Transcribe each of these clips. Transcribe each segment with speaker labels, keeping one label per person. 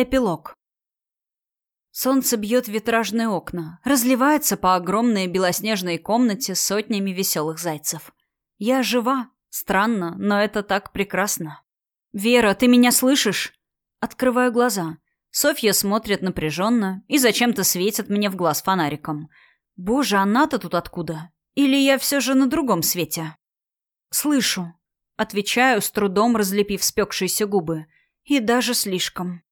Speaker 1: Эпилог. Солнце бьет витражные окна, разливается по огромной белоснежной комнате сотнями веселых зайцев. Я жива. Странно, но это так прекрасно. «Вера, ты меня слышишь?» Открываю глаза. Софья смотрит напряженно и зачем-то светит мне в глаз фонариком. «Боже, она-то тут откуда? Или я все же на другом свете?» «Слышу», — отвечаю, с трудом разлепив спекшиеся губы. «И даже слишком».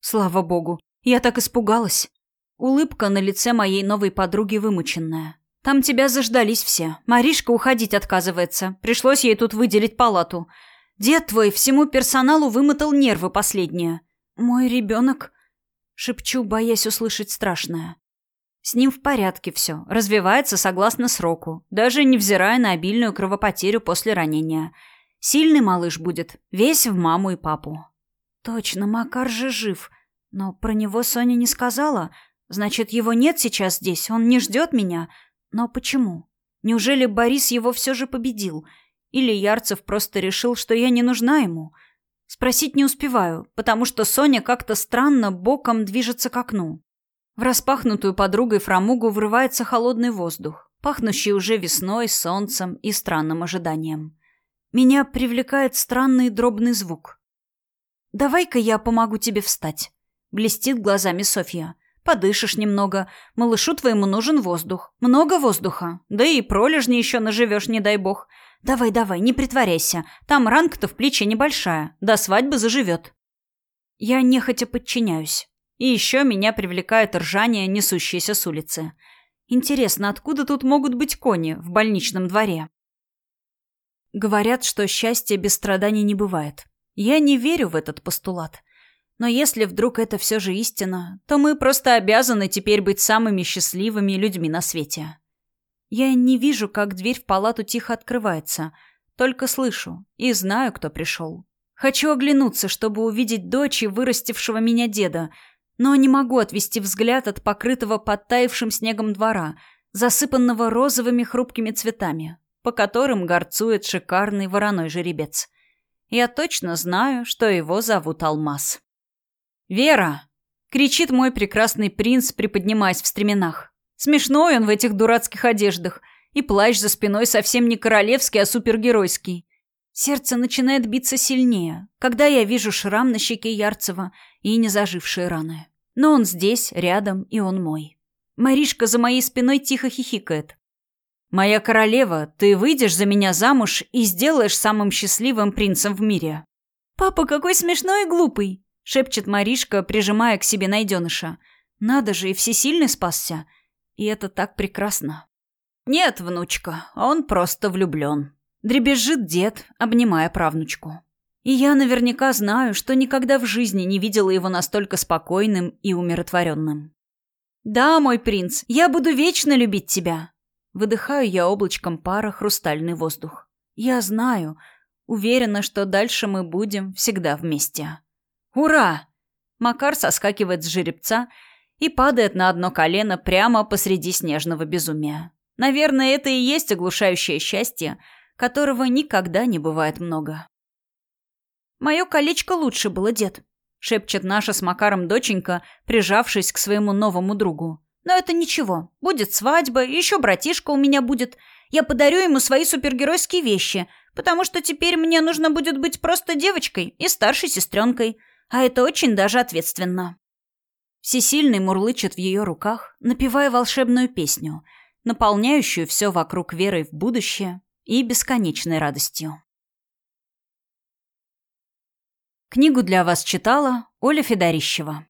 Speaker 1: Слава богу, я так испугалась. Улыбка на лице моей новой подруги вымученная. Там тебя заждались все. Маришка уходить отказывается. Пришлось ей тут выделить палату. Дед твой всему персоналу вымотал нервы последние. Мой ребенок... Шепчу, боясь услышать страшное. С ним в порядке все. Развивается согласно сроку. Даже невзирая на обильную кровопотерю после ранения. Сильный малыш будет. Весь в маму и папу. Точно, Макар же жив. Но про него Соня не сказала. Значит, его нет сейчас здесь, он не ждет меня. Но почему? Неужели Борис его все же победил? Или Ярцев просто решил, что я не нужна ему? Спросить не успеваю, потому что Соня как-то странно боком движется к окну. В распахнутую подругой фрамугу врывается холодный воздух, пахнущий уже весной, солнцем и странным ожиданием. Меня привлекает странный дробный звук. «Давай-ка я помогу тебе встать». Блестит глазами Софья. Подышишь немного. Малышу твоему нужен воздух. Много воздуха. Да и пролежни еще наживешь, не дай бог. Давай, давай, не притворяйся. Там ранка-то в плече небольшая. До свадьбы заживет. Я нехотя подчиняюсь. И еще меня привлекает ржание, несущееся с улицы. Интересно, откуда тут могут быть кони в больничном дворе? Говорят, что счастья без страданий не бывает. Я не верю в этот постулат. Но если вдруг это все же истина, то мы просто обязаны теперь быть самыми счастливыми людьми на свете. Я не вижу, как дверь в палату тихо открывается, только слышу и знаю, кто пришел. Хочу оглянуться, чтобы увидеть дочь и вырастившего меня деда, но не могу отвести взгляд от покрытого подтаявшим снегом двора, засыпанного розовыми хрупкими цветами, по которым горцует шикарный вороной жеребец. Я точно знаю, что его зовут Алмаз. «Вера!» — кричит мой прекрасный принц, приподнимаясь в стременах. Смешной он в этих дурацких одеждах, и плащ за спиной совсем не королевский, а супергеройский. Сердце начинает биться сильнее, когда я вижу шрам на щеке Ярцева и незажившие раны. Но он здесь, рядом, и он мой. Маришка за моей спиной тихо хихикает. «Моя королева, ты выйдешь за меня замуж и сделаешь самым счастливым принцем в мире». «Папа, какой смешной и глупый!» шепчет Маришка, прижимая к себе найденыша. Надо же, и всесильный спасся. И это так прекрасно. Нет, внучка, он просто влюблен. Дребезжит дед, обнимая правнучку. И я наверняка знаю, что никогда в жизни не видела его настолько спокойным и умиротворенным. «Да, мой принц, я буду вечно любить тебя!» Выдыхаю я облачком пара хрустальный воздух. Я знаю, уверена, что дальше мы будем всегда вместе. «Ура!» Макар соскакивает с жеребца и падает на одно колено прямо посреди снежного безумия. Наверное, это и есть оглушающее счастье, которого никогда не бывает много. «Мое колечко лучше было, дед», — шепчет наша с Макаром доченька, прижавшись к своему новому другу. «Но это ничего. Будет свадьба, еще братишка у меня будет. Я подарю ему свои супергеройские вещи, потому что теперь мне нужно будет быть просто девочкой и старшей сестренкой. А это очень даже ответственно. Всесильный мурлычет в ее руках, напевая волшебную песню, наполняющую все вокруг верой в будущее и бесконечной радостью. Книгу для вас читала Оля Федорищева.